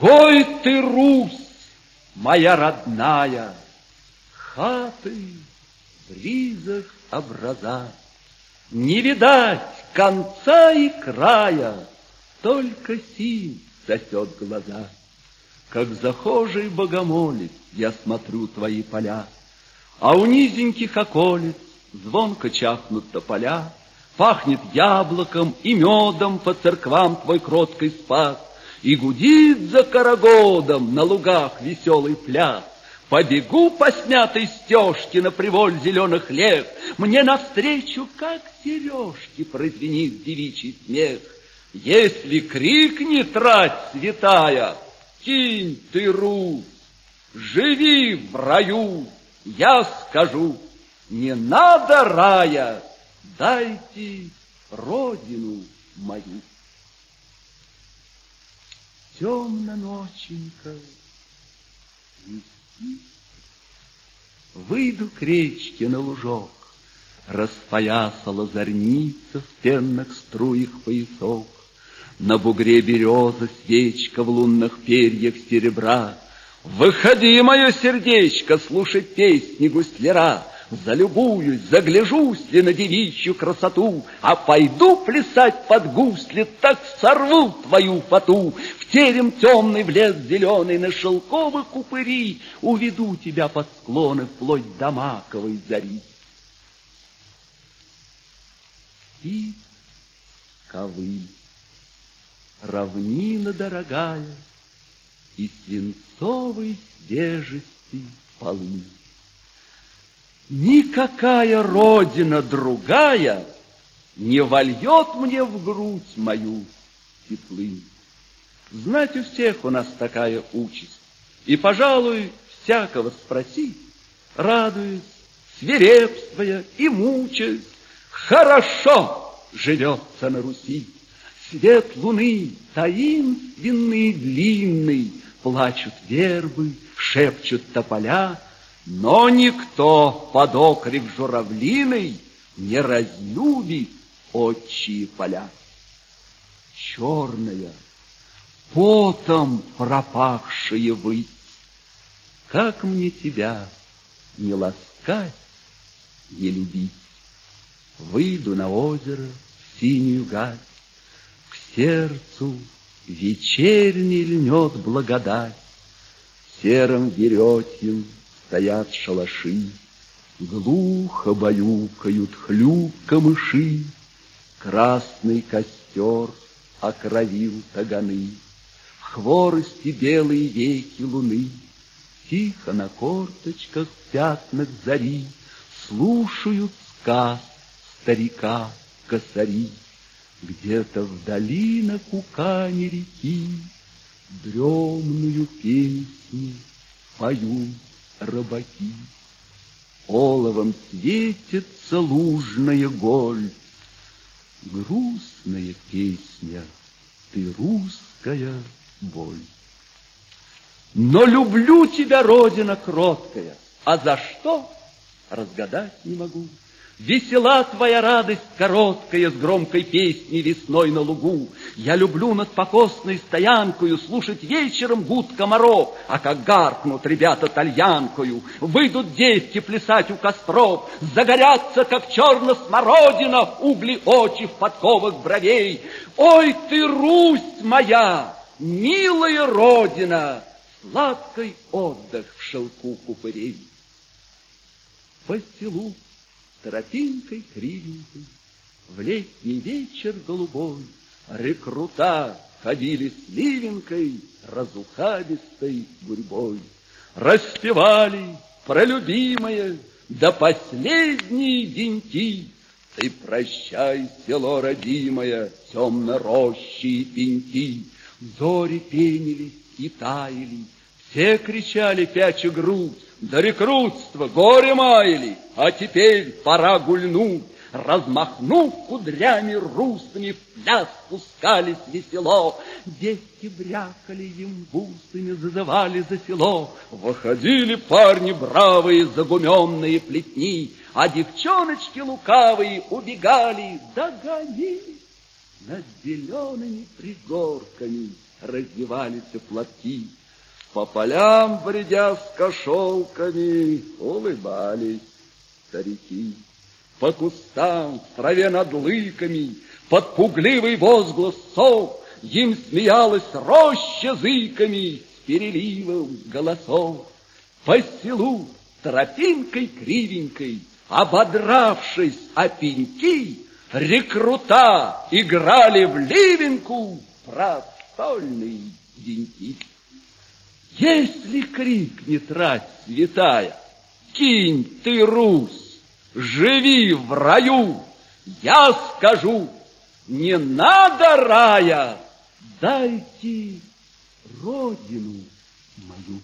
Гой ты, Русь, моя родная, Хаты в ризах образа. Не видать конца и края, Только синь сосет глаза. Как захожий богомолец Я смотрю твои поля, А у низеньких околиц Звонко чахнут тополя, Пахнет яблоком и медом По церквам твой кроткий спас, И гудит за карагодом На лугах веселый пляс. Побегу по снятой стежке на приволь зеленых лет, Мне навстречу, как сережки, прозвенит девичий смех. Если крикнет рать святая, Кинь ты, Русь, живи в раю, Я скажу, не надо рая, Дайте родину мою. Темно ноченька, Выйду к речке на лужок, Распоясала зорница В пенных струях поясок. На бугре береза свечка В лунных перьях серебра. Выходи, мое сердечко, Слушать песни гусляра, Залюбуюсь, загляжусь ли на девичью красоту, А пойду плясать под гусли, Так сорву твою фату. В терем темный, в лес зеленый, На шелковых купыри Уведу тебя под склоны Вплоть до маковой зари. И ковыль, равнина дорогая, И свинцовой свежести полы. Никакая родина другая Не вольет мне в грудь мою теплынь. Знать у всех у нас такая участь, И, пожалуй, всякого спроси, Радуясь, свирепствуя и мучаясь, Хорошо живется на Руси. Свет луны таинственный, длинный, Плачут вербы, шепчут тополя, но никто под окрик журавлиной Не разлюбит отчие поля. Черная, потом пропахшие высь, Как мне тебя не ласкать, не любить? Выйду на озеро, в синюю галь, К сердцу вечерний льнет благодать, Серым веретьем стоят шалаши, Глухо баюкают хлюп камыши, Красный костер окровил таганы, хворости белые веки луны, Тихо на корточках в пятнах зари Слушают сказ старика косари. Где-то вдали на кукане реки Дремную песню поют рыбаки. Оловом светится лужная голь. Грустная песня, ты русская боль. Но люблю тебя, Родина кроткая, а за что, разгадать не могу. Весела твоя радость короткая С громкой песней весной на лугу. Я люблю над покосной стоянкою Слушать вечером гуд комаров, А как гаркнут ребята тальянкою, Выйдут девки плясать у костров, Загорятся, как черно-смородина, Угли очи в подковах бровей. Ой ты, Русь моя, милая родина, Сладкий отдых в шелку купырей. По селу тропинкой кривенькой, В летний вечер голубой Рекрута ходили с ливенькой Разухабистой гурьбой. Распевали про любимое До последней деньки. Ты прощай, село родимое, Темно-рощи и пеньки. Зори пенились и таяли, Все кричали пяча грудь, до рекрутства горе маяли, а теперь пора гульнуть. Размахнув кудрями русыми, в пляс пускались весело. Дети брякали им бусами, зазывали за село. Выходили парни бравые, загуменные плетни, а девчоночки лукавые убегали, догонили над зелеными пригорками раздевались платки. По полям, бредя с кошелками, улыбались старики. По кустам, в траве над лыками, под пугливый возглас сов, Им смеялась роща зыками с переливом голосов. По селу тропинкой кривенькой, ободравшись о пеньки, Рекрута играли в ливенку простольные деньки. Если крикнет рать святая, кинь ты, Русь, живи в раю, я скажу, не надо рая, дайте родину мою.